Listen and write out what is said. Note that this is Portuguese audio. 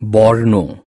borno.